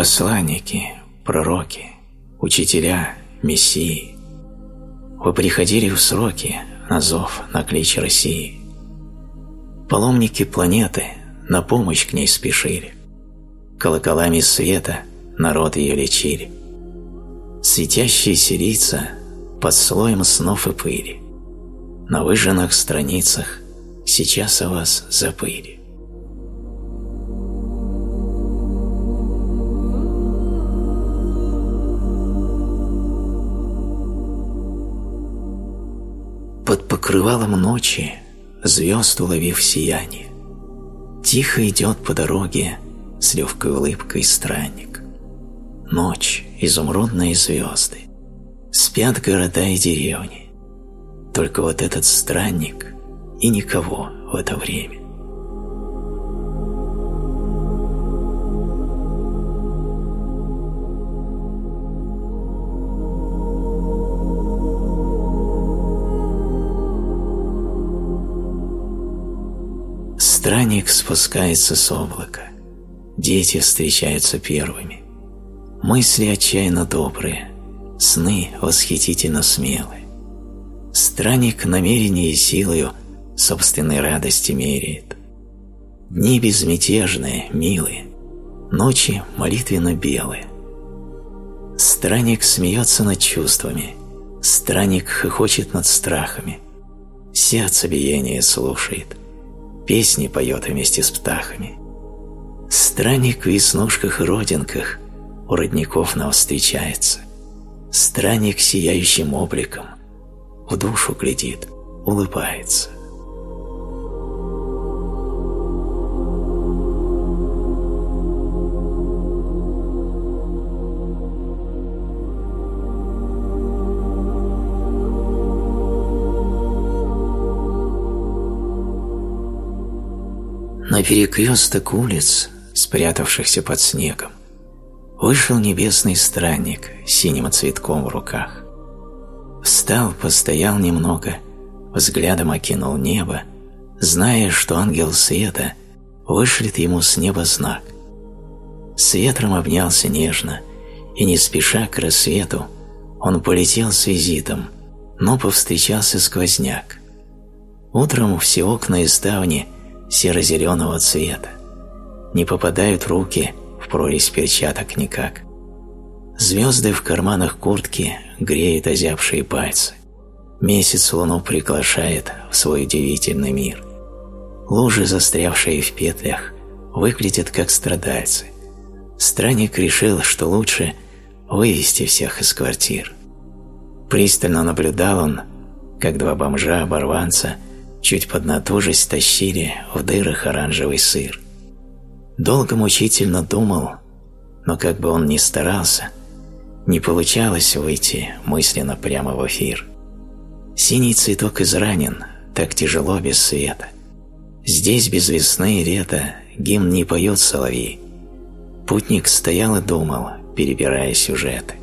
посланники, пророки, учителя, мессии. Вы приходили в сроки на зов, на клич России. Паломники планеты на помощь к ней спешили. Колоколами света народ ее лечили. Светящиеся лица под слоем снов и пыли. На выжженных страницах сейчас о вас забыли. Покрывалом ночи, звезд уловив сияние, Тихо идет по дороге с легкой улыбкой странник. Ночь, изумрудные звезды, спят города и деревни. Только вот этот странник и никого в это время. Странник спускается с облака. Дети встречаются первыми. Мысли отчаянно добрые, сны восхитительно смелые. Странник намерение и силою собственной радости меряет. Дни безмятежные, милые, ночи молитвенно белые. Странник смеется над чувствами, странник хохочет над страхами, сердце биение слушает, песни поет вместе с птахами. Странник в веснушках и родинках у родников нам встречается. Странник сияющим обликом в душу глядит, улыбается. На перекресток улиц, спрятавшихся под снегом, вышел небесный странник с синим цветком в руках. Встал, постоял немного, взглядом окинул небо, зная, что ангел света вышлет ему с неба знак. С ветром обнялся нежно, и не спеша к рассвету он полетел с визитом, но повстречался сквозняк. Утром все окна и ставни – серо-зеленого цвета. Не попадают руки в прорезь перчаток никак. Звезды в карманах куртки греют озябшие пальцы. Месяц луну приглашает в свой удивительный мир. Лужи, застрявшие в петлях, выглядят как страдальцы. Странник решил, что лучше вывести всех из квартир. Пристально наблюдал он, как два бомжа-оборванца – чуть поднатужись тащили в дырах оранжевый сыр. Долго мучительно думал, но как бы он ни старался, не получалось выйти мысленно прямо в эфир. Синий цветок изранен, так тяжело без света. Здесь без весны и лета гимн не поет соловей. Путник стоял и думал, перебирая сюжеты.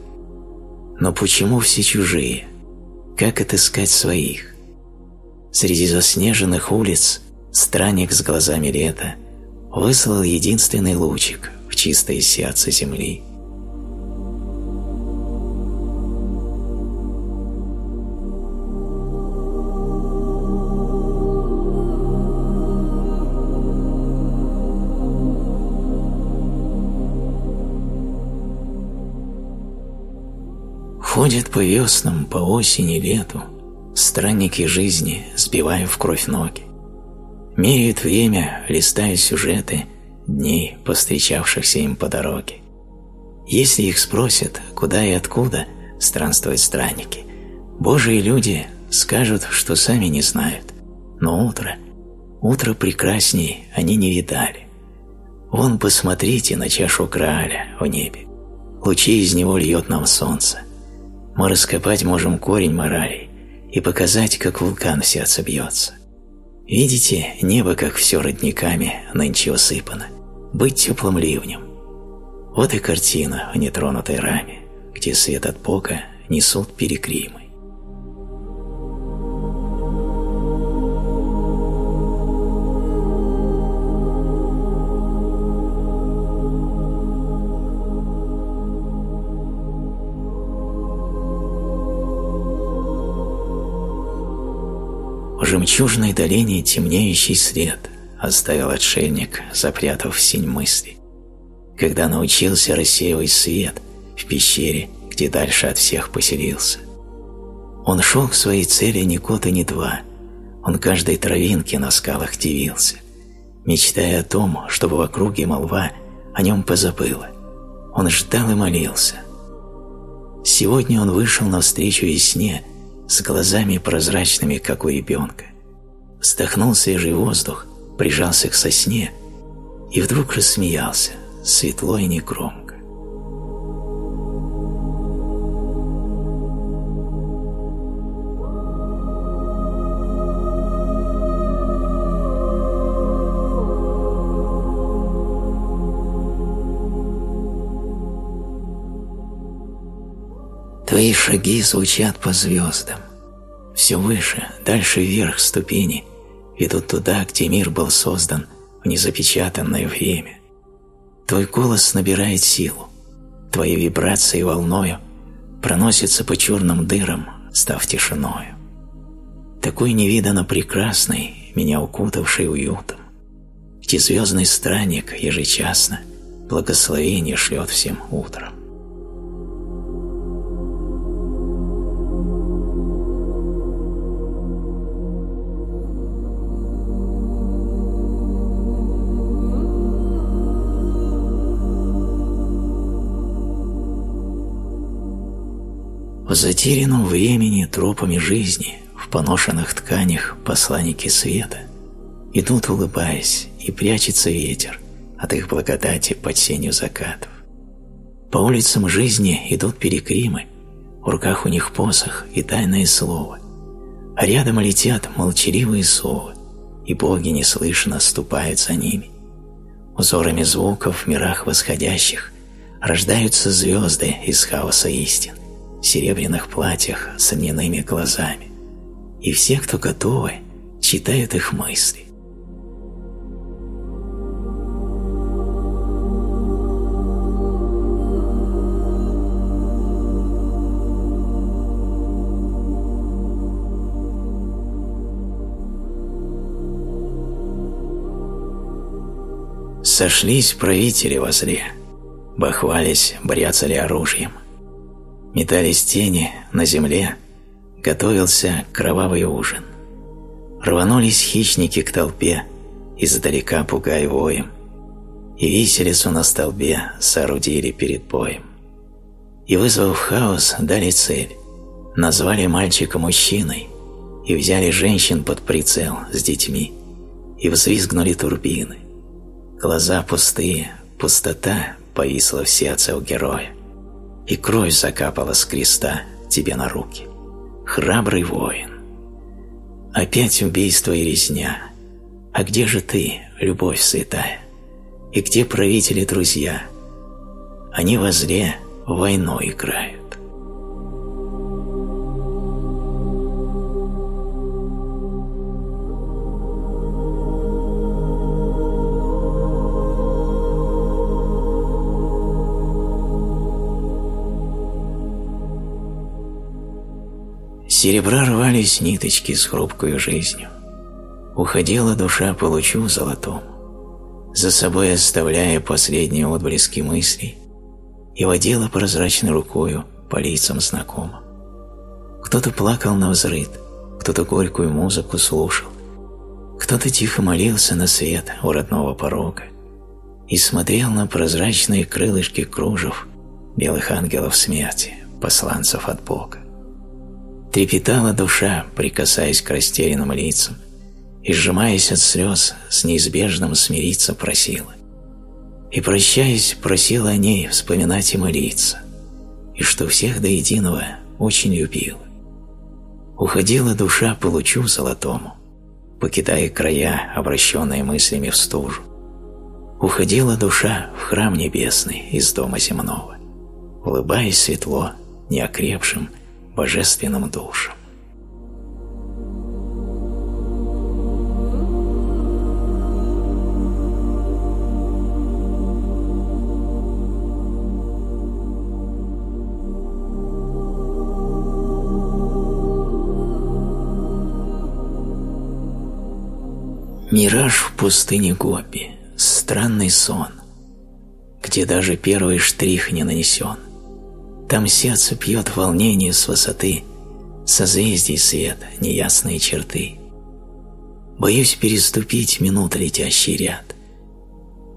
Но почему все чужие? Как отыскать своих? Среди заснеженных улиц странник с глазами лета выслал единственный лучик в чистое сердце земли. Ходит по веснам, по осени, лету, странники жизни, сбивая в кровь ноги. Меряют время, листая сюжеты дней, повстречавшихся им по дороге. Если их спросят, куда и откуда странствуют странники, Божьи люди скажут, что сами не знают. Но утро, утро прекрасней они не видали. Вон посмотрите на чашу Грааля в небе. Лучи из него льет нам солнце. Мы раскопать можем корень моралей, и показать, как вулкан в сердце бьется. Видите, небо, как все родниками, нынче усыпано. Быть теплым ливнем. Вот и картина в нетронутой раме, где свет от Бога несут перекримы. В жемчужной долине темнеющий след оставил отшельник, запрятав в синь мысли, когда научился рассеивать свет в пещере, где дальше от всех поселился. Он шел к своей цели ни год и ни два, он каждой травинке на скалах дивился, мечтая о том, чтобы в округе молва о нем позабыла. Он ждал и молился. Сегодня он вышел навстречу весне с глазами прозрачными, как у ребенка. Вздохнул свежий воздух, прижался к сосне и вдруг рассмеялся, светло и негромко. Твои шаги звучат по звездам. Все выше, дальше вверх ступени ведут туда, где мир был создан в незапечатанное время. Твой голос набирает силу. Твои вибрации волною проносятся по черным дырам, став тишиною. Такой невиданно прекрасный, меня укутавший уютом, где звездный странник ежечасно благословение шлет всем утром. В затерянном времени тропами жизни, в поношенных тканях посланники света, идут, улыбаясь, и прячется ветер от их благодати под сенью закатов. По улицам жизни идут перекримы, в руках у них посох и тайное слово, а рядом летят молчаливые совы, и боги неслышно ступают за ними. Узорами звуков в мирах восходящих рождаются звезды из хаоса истин серебряных платьях с льняными глазами, и все, кто готовы, читают их мысли. Сошлись правители возле, бахвались, бряцали оружием – Метались тени на земле, готовился кровавый ужин. Рванулись хищники к толпе, издалека пугая воем, и виселицу на столбе соорудили перед боем. И, вызвав хаос, дали цель, назвали мальчика мужчиной и взяли женщин под прицел с детьми, и взвизгнули турбины. Глаза пустые, пустота повисла в сердце у героя и кровь закапала с креста тебе на руки. Храбрый воин. Опять убийство и резня. А где же ты, любовь святая? И где правители-друзья? Они возле войну играют. Серебра рвались ниточки с хрупкой жизнью. Уходила душа по лучу золотому, за собой оставляя последние отблески мыслей, и водила прозрачной рукою по лицам знакомым. Кто-то плакал на взрыд, кто-то горькую музыку слушал, кто-то тихо молился на свет у родного порога и смотрел на прозрачные крылышки кружев белых ангелов смерти, посланцев от Бога. Трепетала душа, прикасаясь к растерянным лицам, и, сжимаясь от слез, с неизбежным смириться просила. И, прощаясь, просила о ней вспоминать и молиться, и что всех до единого очень любила. Уходила душа по лучу золотому, покидая края, обращенные мыслями в стужу. Уходила душа в храм небесный из дома земного, улыбаясь светло, неокрепшим, божественным душам. Мираж в пустыне Гопи, странный сон, где даже первый штрих не нанесен. Там сердце пьет волнение с высоты, созвездий свет, неясные черты. Боюсь переступить минут летящий ряд.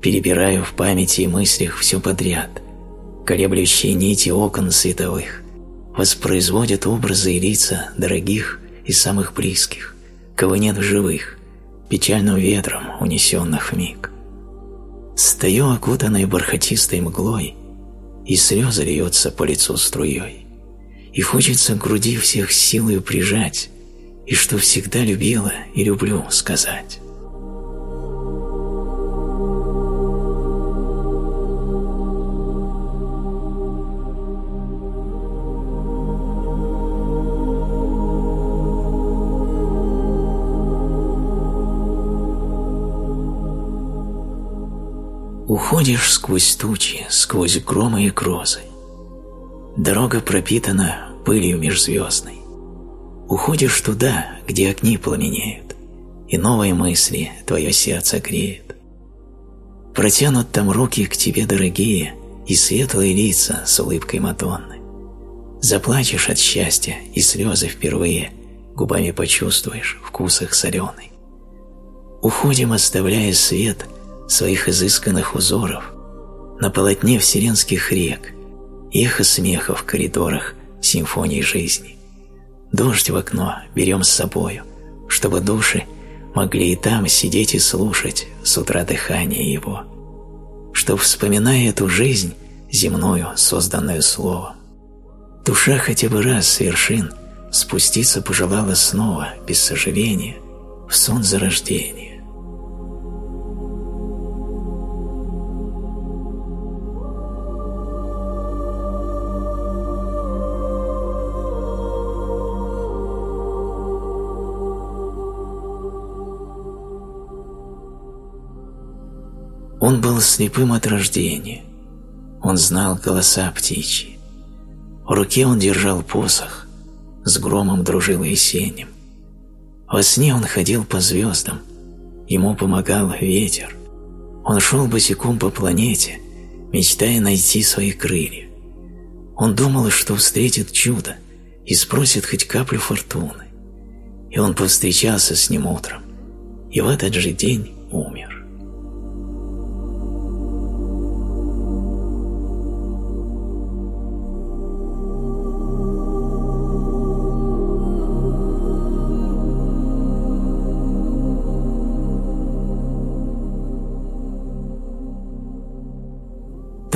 Перебираю в памяти и мыслях все подряд. Колеблющие нити окон световых воспроизводят образы и лица дорогих и самых близких, кого нет в живых, печальным ветром, унесенных в миг. Стою окутанной бархатистой мглой, и слезы льется по лицу струей. И хочется груди всех силою прижать, и что всегда любила и люблю сказать. Уходишь сквозь тучи, сквозь громы и грозы. Дорога пропитана пылью межзвездной. Уходишь туда, где огни пламенеют, и новые мысли твое сердце греют. Протянут там руки к тебе дорогие и светлые лица с улыбкой Мадонны. Заплачешь от счастья, и слезы впервые губами почувствуешь вкус их соленый. Уходим, оставляя свет – своих изысканных узоров на полотне вселенских рек, эхо смеха в коридорах симфонии жизни. Дождь в окно берем с собою, чтобы души могли и там сидеть и слушать с утра дыхание его, чтоб, вспоминая эту жизнь земную, созданную словом, душа хотя бы раз с вершин спуститься пожелала снова, без сожаления, в сон зарождения. Был слепым от рождения. Он знал голоса птичьи. В руке он держал посох, с громом дружил Есенем. Во сне он ходил по звездам, ему помогал ветер. Он шел босиком по планете, мечтая найти свои крылья. Он думал, что встретит чудо и спросит хоть каплю фортуны. И он повстречался с ним утром, и в этот же день умер.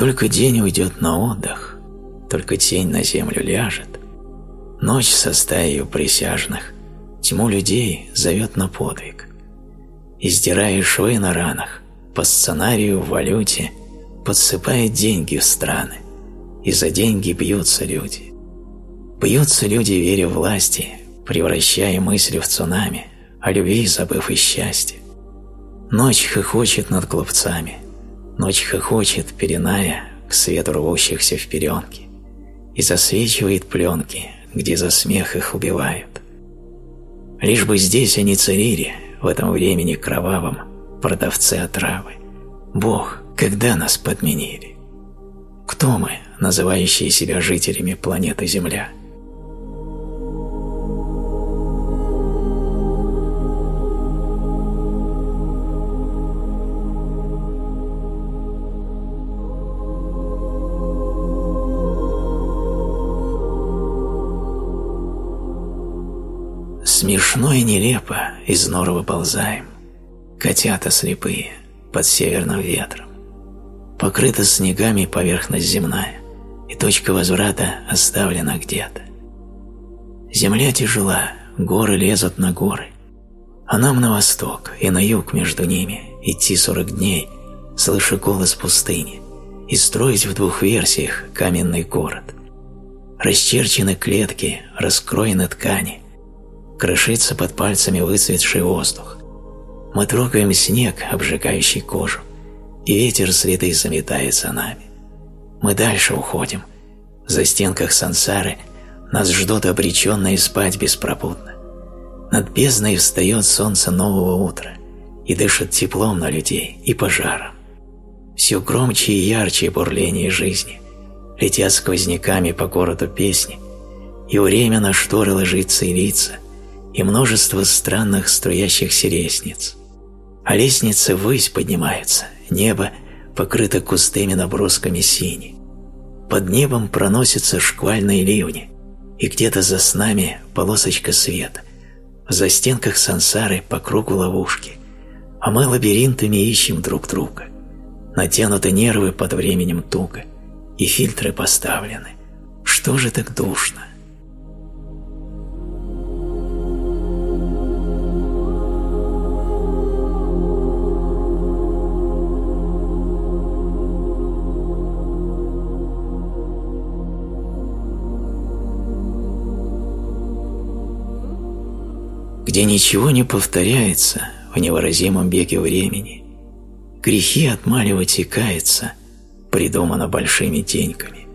Только день уйдет на отдых, только тень на землю ляжет. Ночь со стаей присяжных тьму людей зовет на подвиг. Издирая швы на ранах, по сценарию в валюте подсыпает деньги в страны, и за деньги бьются люди. Бьются люди, веря власти, превращая мысли в цунами, о любви забыв и счастье. Ночь хохочет над глупцами, Ночь хохочет, переная к свету рвущихся в перенки, и засвечивает пленки, где за смех их убивают. Лишь бы здесь они царили, в этом времени кровавом, продавцы отравы. Бог, когда нас подменили? Кто мы, называющие себя жителями планеты Земля? Смешно и нелепо из нор выползаем, Котята слепые под северным ветром. Покрыта снегами поверхность земная, И точка возврата оставлена где-то. Земля тяжела, горы лезут на горы, А нам на восток и на юг между ними Идти сорок дней, слыша голос пустыни, И строить в двух версиях каменный город. Расчерчены клетки, раскроены ткани, Крошится под пальцами выцветший воздух. Мы трогаем снег, обжигающий кожу, и ветер следы заметает за нами. Мы дальше уходим. За стенках сансары нас ждут обреченные спать беспробудно. Над бездной встает солнце нового утра, и дышат теплом на людей и пожаром. Все громче и ярче бурление жизни, летят сквозняками по городу песни, и время на шторы ложится и лица, и множество странных струящихся лестниц. А лестницы ввысь поднимаются, небо покрыто густыми набросками сини. Под небом проносятся шквальные ливни, и где-то за снами полосочка света. В застенках сансары по кругу ловушки, а мы лабиринтами ищем друг друга. Натянуты нервы под временем туго, и фильтры поставлены. Что же так душно? Где ничего не повторяется в невыразимом беге времени. Грехи отмаливать и каяться придумано большими деньками,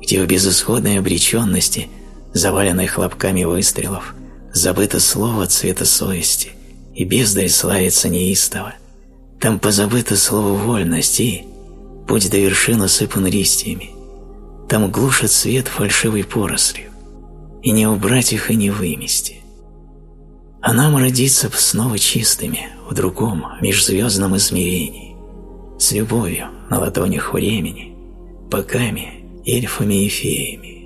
где в безысходной обреченности, заваленной хлопками выстрелов, забыто слово цвета совести, и бездарь славится неистово. Там позабыто слово вольность и путь до вершины сыпан листьями. Там глушит свет фальшивой порослью, и не убрать их и не вымести а нам родиться снова чистыми в другом межзвездном измерении, с любовью на ладонях времени, богами, эльфами и феями.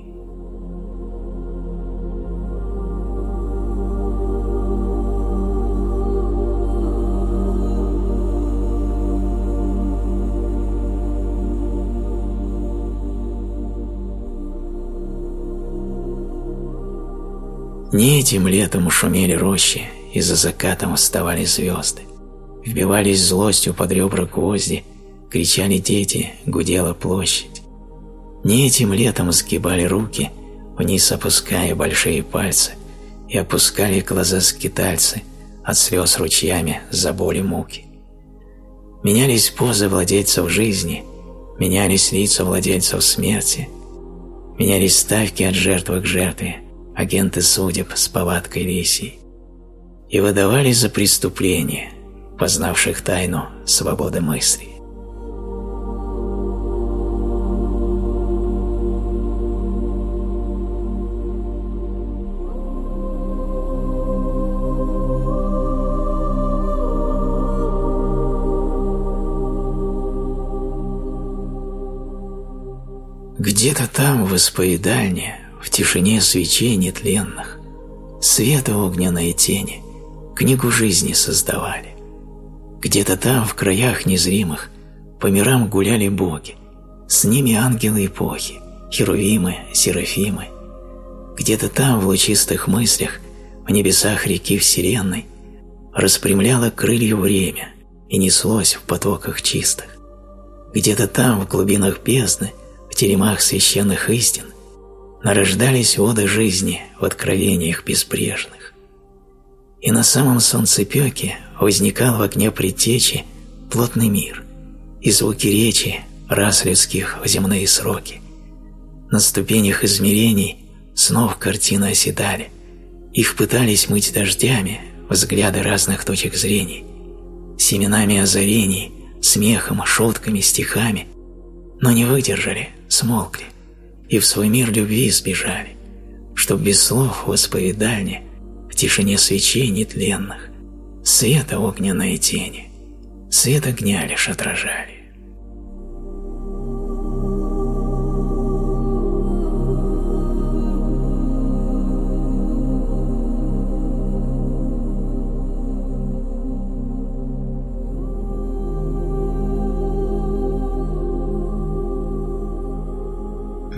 Не этим летом шумели рощи, и за закатом вставали звезды. Вбивались злостью под ребра гвозди, кричали дети, гудела площадь. Не этим летом сгибали руки, вниз опуская большие пальцы, и опускали глаза скитальцы от слез ручьями за боли муки. Менялись позы владельцев жизни, менялись лица владельцев смерти, менялись ставки от жертвы к жертве, агенты судеб с повадкой лисий, и выдавали за преступление, познавших тайну свободы мысли. Где-то там, в исповедальне, в тишине свечей нетленных, света огненные тени, книгу жизни создавали. Где-то там, в краях незримых, по мирам гуляли боги, с ними ангелы эпохи, херувимы, серафимы. Где-то там, в лучистых мыслях, в небесах реки Вселенной, распрямляло крылья время и неслось в потоках чистых. Где-то там, в глубинах бездны, в теремах священных истин, нарождались воды жизни в откровениях безбрежных. И на самом солнцепеке возникал в огне предтечи плотный мир, и звуки речи раз людских в земные сроки. На ступенях измерений снов картины оседали, их пытались мыть дождями взгляды разных точек зрений, семенами озарений, смехом, шутками, стихами, но не выдержали, смолкли и в свой мир любви сбежали, чтоб без слов в исповедальне, в тишине свечей нетленных, света огненные тени, свет огня лишь отражали.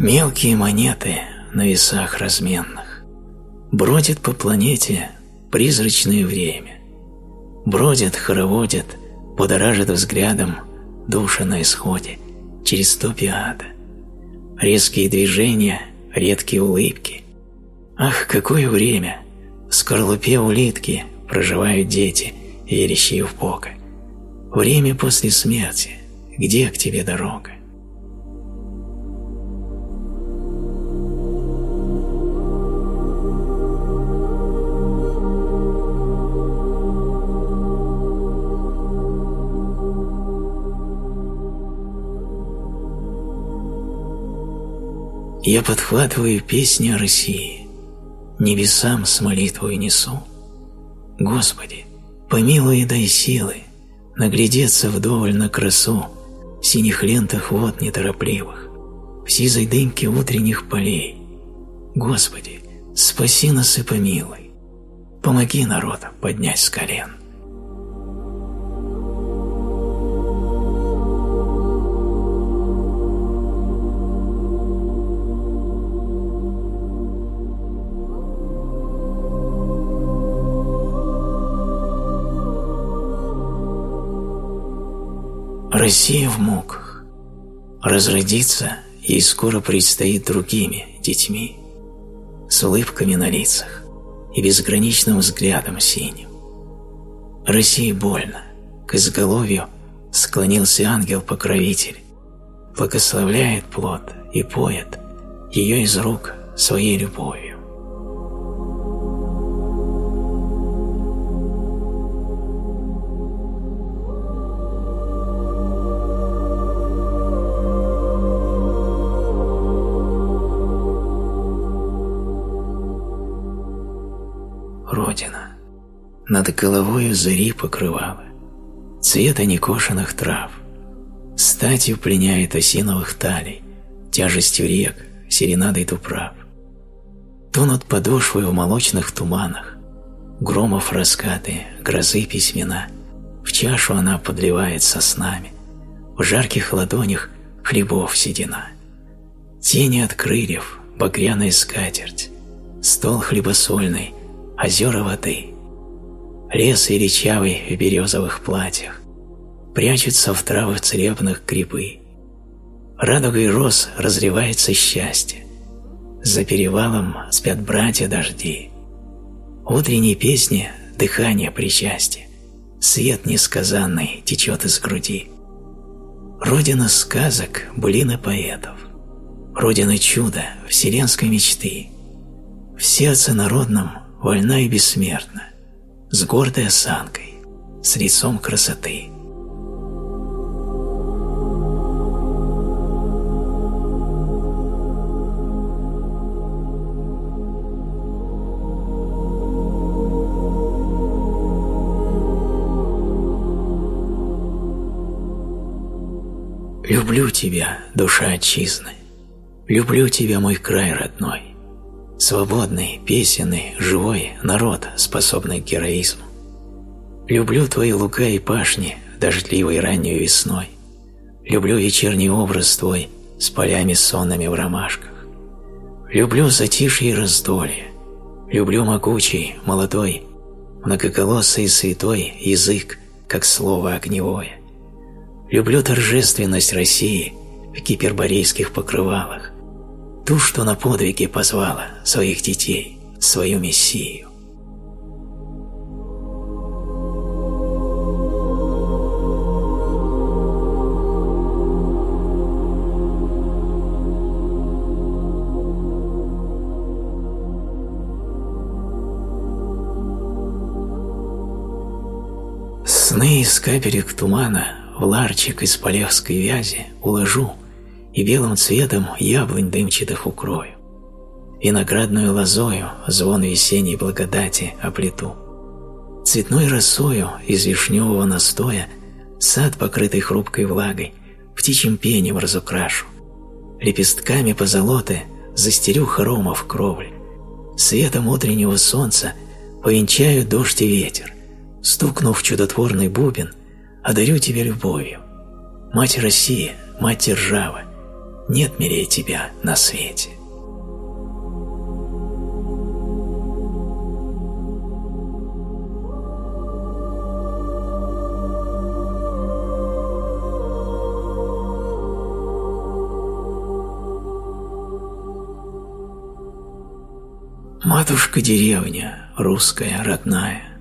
Мелкие монеты на весах разменных Бродят по планете призрачное время. Бродят, хороводят, подоражат взглядом Души на исходе через топи ада. Резкие движения, редкие улыбки. Ах, какое время! В скорлупе улитки проживают дети, верящие в Бога. Время после смерти, где к тебе дорога? Я подхватываю песни о России, небесам с молитвой несу. Господи, помилуй и дай силы наглядеться вдоволь на красу в синих лентах вод неторопливых, в сизой дымке утренних полей. Господи, спаси нас и помилуй, помоги народу поднять с колен. Россия в муках. Разродиться ей скоро предстоит другими детьми, с улыбками на лицах и безграничным взглядом синим. России больно, к изголовью склонился ангел-покровитель, благословляет плод и поет ее из рук своей любовью. Над головою зари покрывало, цвета некошенных трав, статью пленяет осиновых талей, тяжестью рек, серенадой туправ. Тонут подошвы в молочных туманах, громов раскаты, грозы письмена, в чашу она подливает соснами, в жарких ладонях хлебов седина. Тени от крыльев, багряная скатерть, стол хлебосольный, озера воды — лес и речавый в березовых платьях, прячутся в травах целебных грибы. Радугой роз разливается счастье, за перевалом спят братья дожди. Утренней песни дыхание причастия, свет несказанный течет из груди. Родина сказок, былины поэтов, родина чуда, вселенской мечты. В сердце народном вольна и бессмертна, с гордой осанкой, с лицом красоты. Люблю тебя, душа отчизны, люблю тебя, мой край родной. Свободный, песенный, живой народ, способный к героизму. Люблю твои луга и пашни, дождливой ранней весной. Люблю вечерний образ твой с полями сонными в ромашках. Люблю затишье и раздолье. Люблю могучий, молодой, многоголосый и святой язык, как слово огневое. Люблю торжественность России в гиперборейских покрывалах, ту, что на подвиги позвала своих детей, свою Мессию. Сны из капелек тумана в ларчик из полевской вязи уложу — и белым цветом яблонь дымчатых укрою. Виноградную лозою звон весенней благодати оплету. Цветной росою из вишневого настоя сад, покрытый хрупкой влагой, птичьим пением разукрашу. Лепестками позолоты застерю хоромов кровль. Светом утреннего солнца повенчаю дождь и ветер. Стукнув чудотворный бубен, одарю тебя любовью. Мать Россия, мать держава, нет милее тебя на свете. Матушка деревня, русская, родная,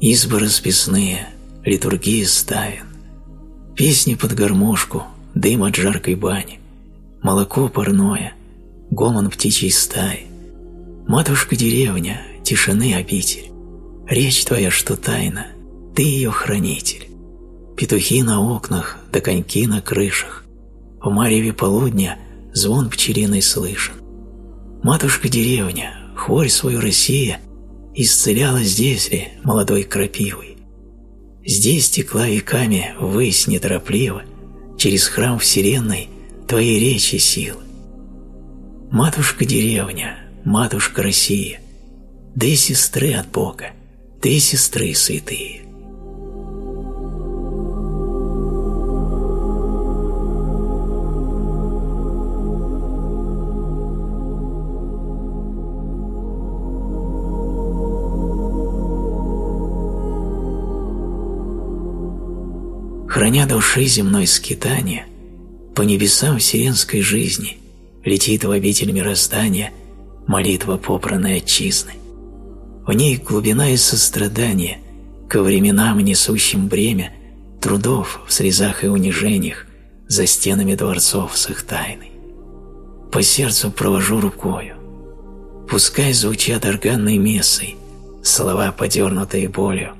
Избы расписные, литургии ставен, Песни под гармошку, дым от жаркой бани, молоко парное, гомон птичьей стаи. Матушка деревня, тишины обитель, речь твоя, что тайна, ты ее хранитель. Петухи на окнах, да коньки на крышах, в мареве полудня звон пчелиный слышен. Матушка-деревня, хворь свою Россия исцеляла здесь ли молодой крапивой. Здесь текла веками ввысь неторопливо, через храм вселенной твоей речи силы. Матушка-деревня, матушка Россия, две сестры от Бога, две сестры святые. Храня души земной скитания, по небесам вселенской жизни летит в обитель мироздания молитва попранной отчизны. В ней глубина и сострадание ко временам, несущим бремя трудов в срезах и унижениях за стенами дворцов с их тайной. По сердцу провожу рукою. Пускай звучат органной мессой слова, подернутые болью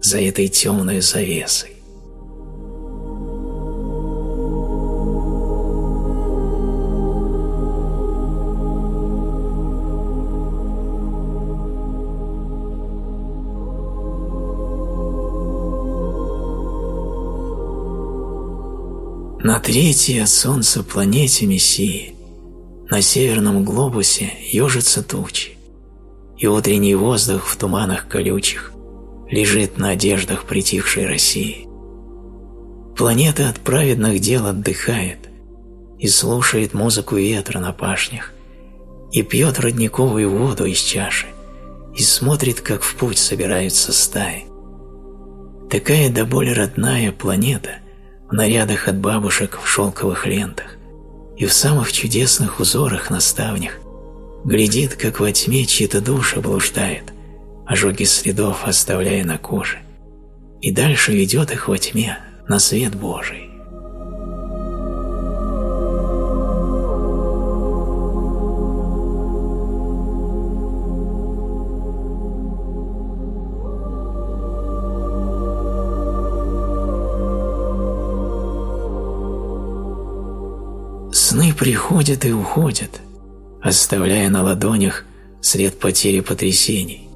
за этой темной завесой. На третьей от Солнца планете Мессии на северном глобусе ежатся тучи, и утренний воздух в туманах колючих лежит на одеждах притихшей России. Планета от праведных дел отдыхает и слушает музыку ветра на пашнях, и пьет родниковую воду из чаши, и смотрит, как в путь собираются стаи. Такая до боли родная планета – нарядах от бабушек в шелковых лентах и в самых чудесных узорах на ставнях, глядит, как во тьме чьи-то души блуждает, ожоги следов оставляя на коже, и дальше ведет их во тьме на свет Божий. Приходят и уходят, оставляя на ладонях след потери потрясений.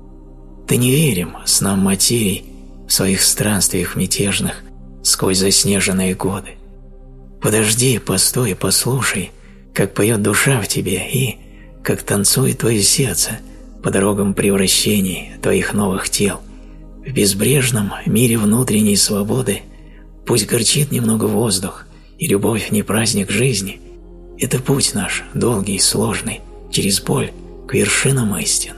Да не верим снам материй в своих странствиях мятежных сквозь заснеженные годы. Подожди, постой, послушай, как поет душа в тебе и как танцует твое сердце по дорогам превращений твоих новых тел. В безбрежном мире внутренней свободы пусть горчит немного воздух, и любовь не праздник жизни – это путь наш, долгий, сложный, через боль, к вершинам истин.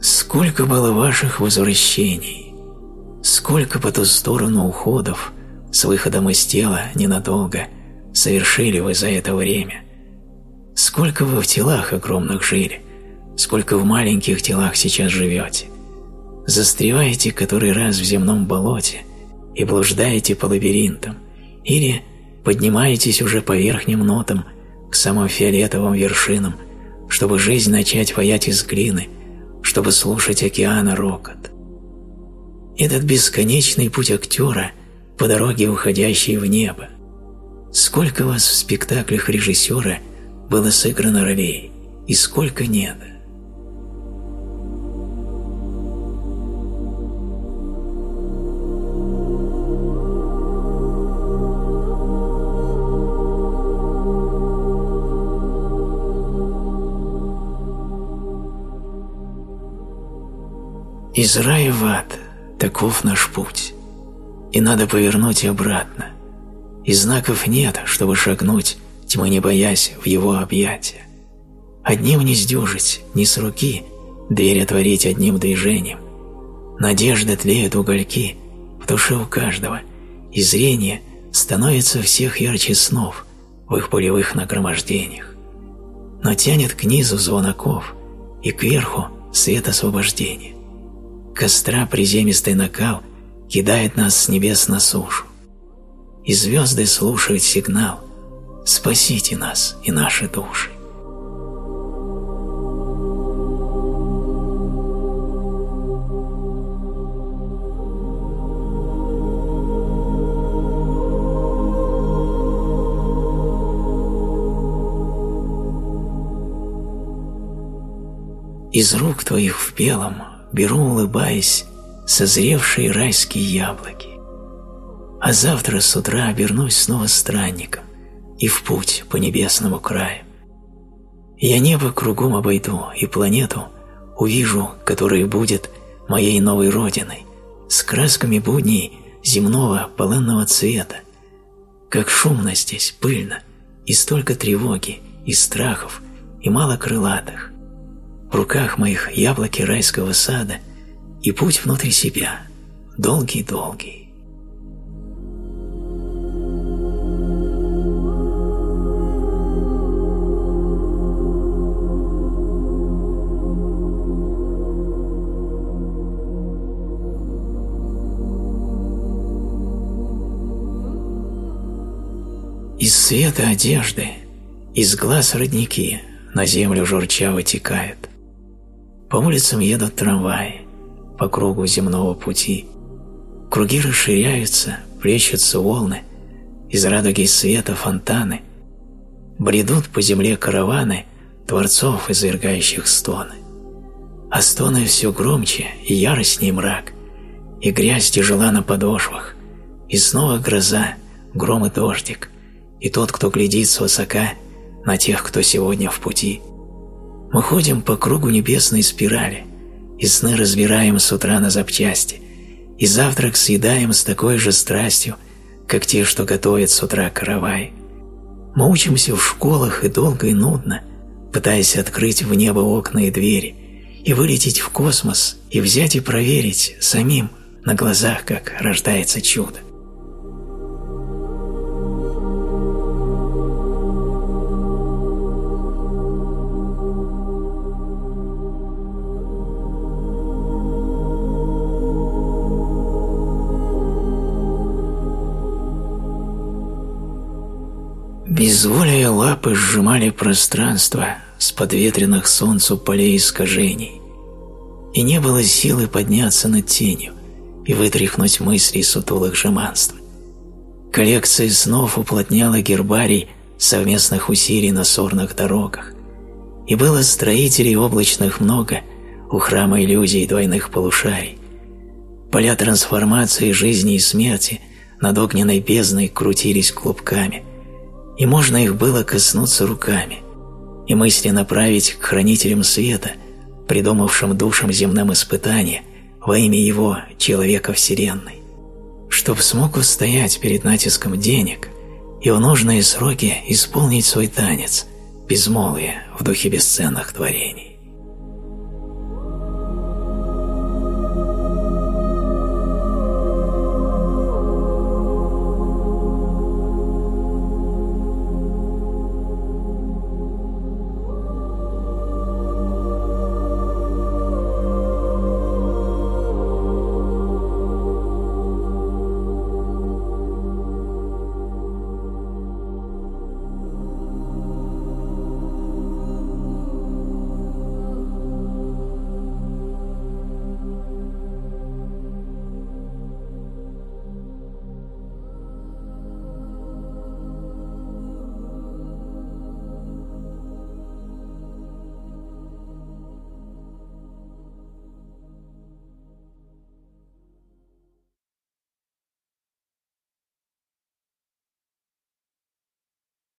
Сколько было ваших возвращений, сколько по ту сторону уходов – с выходом из тела ненадолго совершили вы за это время. Сколько вы в телах огромных жили, сколько в маленьких телах сейчас живете. Застреваете который раз в земном болоте и блуждаете по лабиринтам, или поднимаетесь уже по верхним нотам к самым фиолетовым вершинам, чтобы жизнь начать воять из глины, чтобы слушать океана рокот. Этот бесконечный путь актера – по дороге, уходящей в небо. Сколько вас в спектаклях режиссера было сыграно ролей, и сколько нет. Из рая в ад – таков наш путь и надо повернуть обратно. И знаков нет, чтобы шагнуть, тьмы не боясь, в его объятия. Одним не сдюжить, ни с руки, дверь отворить одним движением. Надежда тлеют угольки в душе у каждого, и зрение становится всех ярче снов в их полевых нагромождениях. Но тянет к низу звоноков и кверху свет освобождения. Костра приземистый накал кидает нас с небес на сушу. И звезды слушают сигнал, спасите нас и наши души. Из рук твоих в белом беру, улыбаясь, созревшие райские яблоки. А завтра с утра обернусь снова странником и в путь по небесному краю. Я небо кругом обойду и планету увижу, которая будет моей новой родиной, с красками будней земного полынного цвета. Как шумно здесь, пыльно, и столько тревоги, и страхов, и мало крылатых. В руках моих яблоки райского сада и путь внутри себя, долгий-долгий. Из света одежды, из глаз родники на землю журча вытекают. По улицам едут трамваи, по кругу земного пути. Круги расширяются, плещутся волны, из радуги света фонтаны. Бредут по земле караваны творцов, извергающих стоны. А стоны все громче и яростней мрак, и грязь тяжела на подошвах, и снова гроза, гром и дождик, и тот, кто глядит свысока на тех, кто сегодня в пути – мы ходим по кругу небесной спирали, и сны разбираем с утра на запчасти, и завтрак съедаем с такой же страстью, как те, что готовят с утра каравай. Мы учимся в школах и долго и нудно, пытаясь открыть в небо окна и двери, и вылететь в космос, и взять и проверить самим на глазах, как рождается чудо. Безволие лапы сжимали пространство с подветренных солнцу полей искажений, и не было силы подняться над тенью и вытряхнуть мысли сутулых жеманств. Коллекция снов уплотняла гербарий совместных усилий на сорных дорогах, и было строителей облачных много у храма иллюзий двойных полушарий. Поля трансформации жизни и смерти над огненной бездной крутились клубками – и можно их было коснуться руками, и мысли направить к хранителям света, придумавшим душам земным испытания во имя его, человека Вселенной, чтоб смог устоять перед натиском денег и в нужные сроки исполнить свой танец, безмолвие в духе бесценных творений.